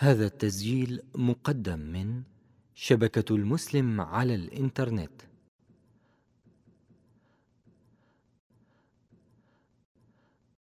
هذا التسجيل مقدم من شبكة المسلم على الإنترنت.